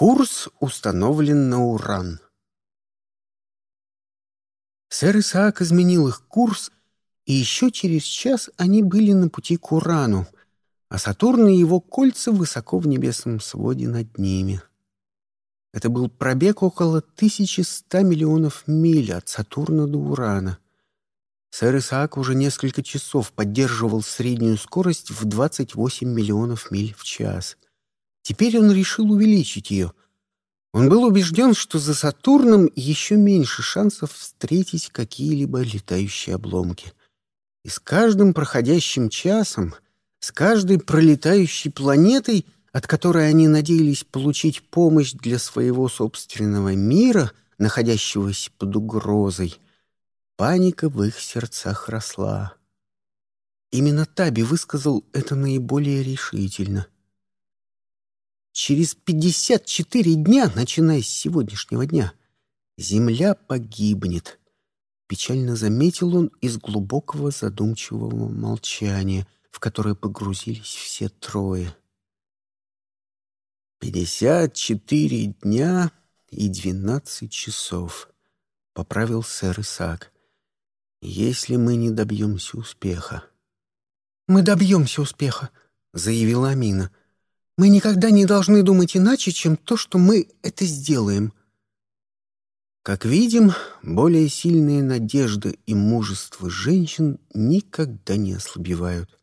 Курс установлен на Уран. Сэр Исаак изменил их курс, и еще через час они были на пути к Урану, а Сатурн и его кольца высоко в небесном своде над ними. Это был пробег около 1100 миллионов миль от Сатурна до Урана. Сэр Исаак уже несколько часов поддерживал среднюю скорость в 28 миллионов миль в час. Теперь он решил увеличить ее. Он был убежден, что за Сатурном еще меньше шансов встретить какие-либо летающие обломки. И с каждым проходящим часом, с каждой пролетающей планетой, от которой они надеялись получить помощь для своего собственного мира, находящегося под угрозой, паника в их сердцах росла. Именно Таби высказал это наиболее решительно — Через 54 дня, начиная с сегодняшнего дня, Земля погибнет. Печально заметил он из глубокого задумчивого молчания, в которое погрузились все трое. «Пятьдесят четыре дня и двенадцать часов», — поправил сэр Исаак. «Если мы не добьемся успеха». «Мы добьемся успеха», — заявила Амина. Мы никогда не должны думать иначе, чем то, что мы это сделаем. Как видим, более сильные надежды и мужество женщин никогда не ослабевают.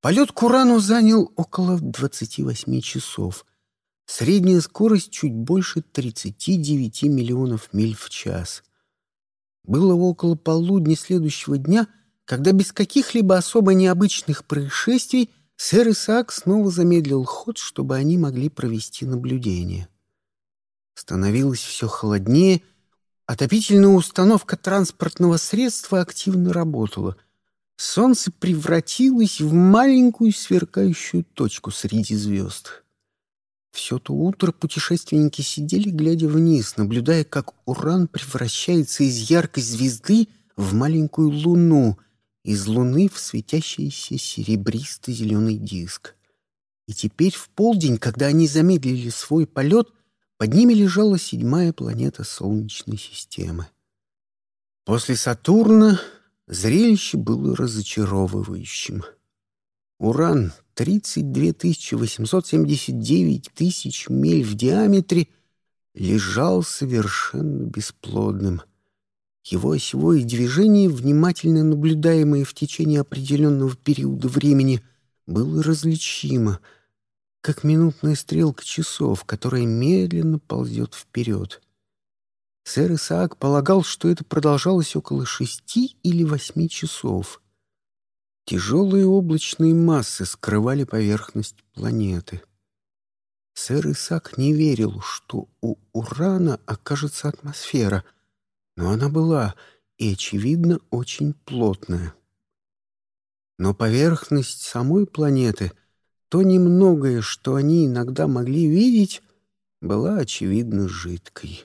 Полет к Урану занял около 28 часов. Средняя скорость чуть больше 39 миллионов миль в час. Было около полудня следующего дня, когда без каких-либо особо необычных происшествий Сэр Исаак снова замедлил ход, чтобы они могли провести наблюдение. Становилось все холоднее, отопительная установка транспортного средства активно работала. Солнце превратилось в маленькую сверкающую точку среди звезд. Все то утро путешественники сидели, глядя вниз, наблюдая, как Уран превращается из яркой звезды в маленькую луну — из луны в светящийся серебристо-зеленый диск. И теперь в полдень, когда они замедлили свой полет, под ними лежала седьмая планета Солнечной системы. После Сатурна зрелище было разочаровывающим. Уран, 32 879 тысяч миль в диаметре, лежал совершенно бесплодным — его осевое движение, внимательно наблюдаемое в течение определенного периода времени, было различимо, как минутная стрелка часов, которая медленно ползет вперед. Сэр Исаак полагал, что это продолжалось около шести или восьми часов. Тяжелые облачные массы скрывали поверхность планеты. Сэр Исаак не верил, что у Урана окажется атмосфера — но она была и, очевидно, очень плотная. Но поверхность самой планеты, то немногое, что они иногда могли видеть, была, очевидно, жидкой.